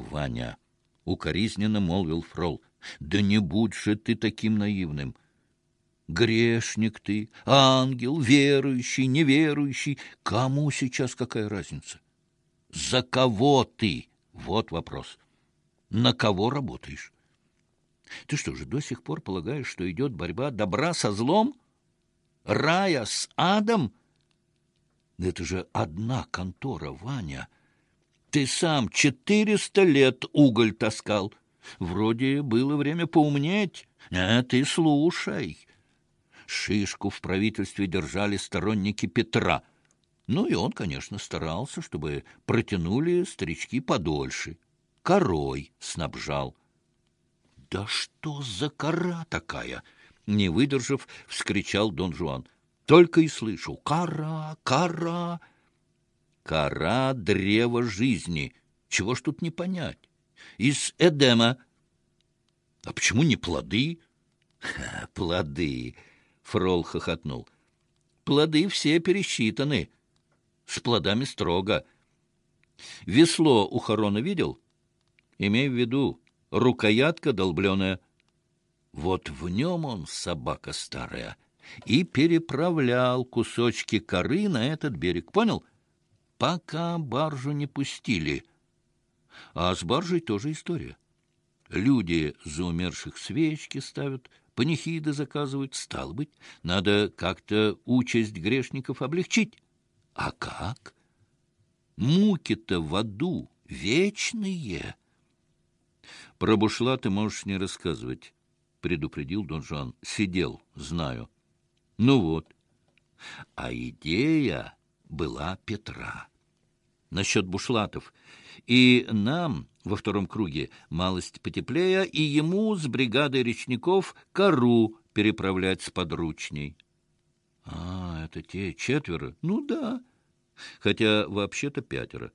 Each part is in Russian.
Ваня, — укоризненно молвил Фрол. — Да не будь же ты таким наивным. Грешник ты, ангел, верующий, неверующий. Кому сейчас какая разница? За кого ты? Вот вопрос. На кого работаешь? Ты что же, до сих пор полагаешь, что идет борьба добра со злом? Рая с адом? Это же одна контора, Ваня. Ты сам четыреста лет уголь таскал. Вроде было время поумнеть. А ты слушай. Шишку в правительстве держали сторонники Петра. Ну и он, конечно, старался, чтобы протянули старички подольше. Корой снабжал. «Да что за кора такая?» Не выдержав, вскричал Дон Жуан. «Только и слышу. Кора, кора!» «Кора — древа жизни. Чего ж тут не понять? Из Эдема. А почему не плоды?» «Плоды!» Фрол хохотнул. Плоды все пересчитаны. С плодами строго. Весло у Харона видел? Имей в виду, рукоятка долбленая. Вот в нем он, собака старая, и переправлял кусочки коры на этот берег. Понял? Пока баржу не пустили. А с баржей тоже история. Люди за умерших свечки ставят, панихиды заказывают. Стало быть, надо как-то участь грешников облегчить. А как? Муки-то в аду вечные. Про бушла ты можешь не рассказывать, — предупредил Дон Жуан. Сидел, знаю. Ну вот. А идея была Петра. Насчет бушлатов. И нам во втором круге малость потеплее, и ему с бригадой речников кору переправлять с подручней. — А, это те четверо? Ну да, хотя вообще-то пятеро.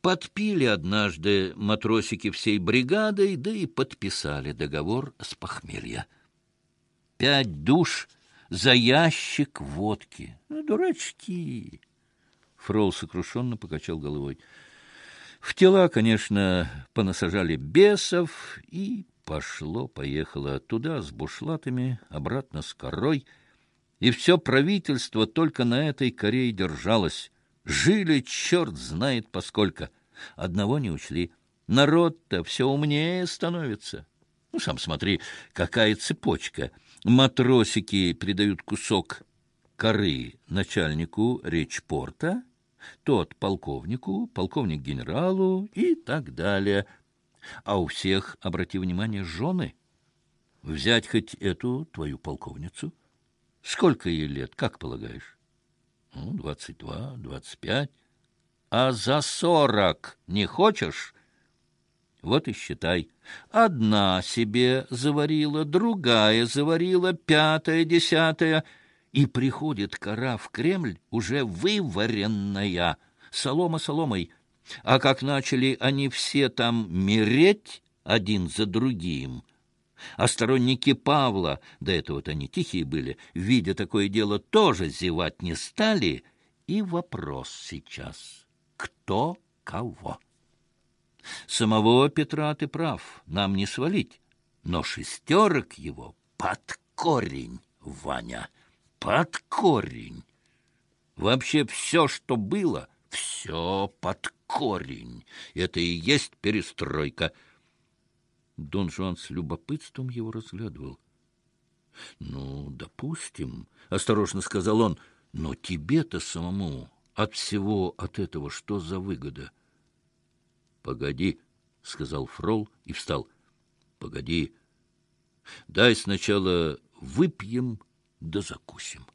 Подпили однажды матросики всей бригадой, да и подписали договор с похмелья. Пять душ за ящик водки. Ну, дурачки! Фрол сокрушенно покачал головой. В тела, конечно, понасажали бесов, и пошло-поехало туда с бушлатами, обратно с корой. И все правительство только на этой коре держалось. Жили черт знает поскольку. Одного не учли. Народ-то все умнее становится. Ну, сам смотри, какая цепочка. Матросики придают кусок коры начальнику речпорта, тот полковнику, полковник генералу и так далее. А у всех, обрати внимание, жены. Взять хоть эту твою полковницу. Сколько ей лет, как полагаешь? Ну, двадцать два, двадцать пять. А за сорок не хочешь? Вот и считай. Одна себе заварила, другая заварила, пятая, десятая — и приходит кора в Кремль уже вываренная, солома соломой. А как начали они все там мереть один за другим, а сторонники Павла, до этого-то они тихие были, видя такое дело, тоже зевать не стали, и вопрос сейчас — кто кого? Самого Петра ты прав, нам не свалить, но шестерок его под корень, Ваня — под корень. Вообще все, что было, все под корень. Это и есть перестройка. Дон Жуан с любопытством его разглядывал. — Ну, допустим, — осторожно сказал он, — но тебе-то самому от всего от этого что за выгода? — Погоди, — сказал Фрол и встал. — Погоди. Дай сначала выпьем да закусим.